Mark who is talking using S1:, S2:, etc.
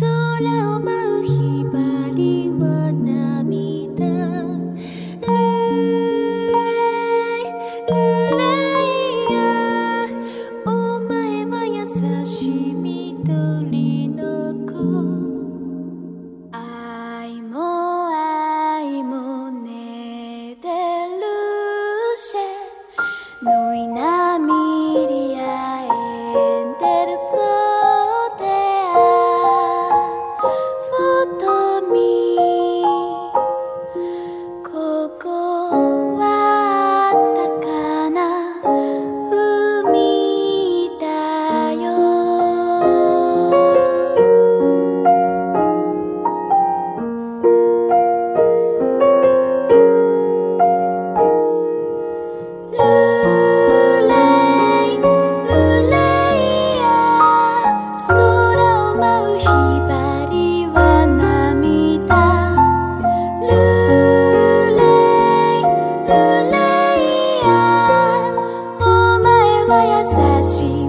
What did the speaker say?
S1: 空を舞う火花 see.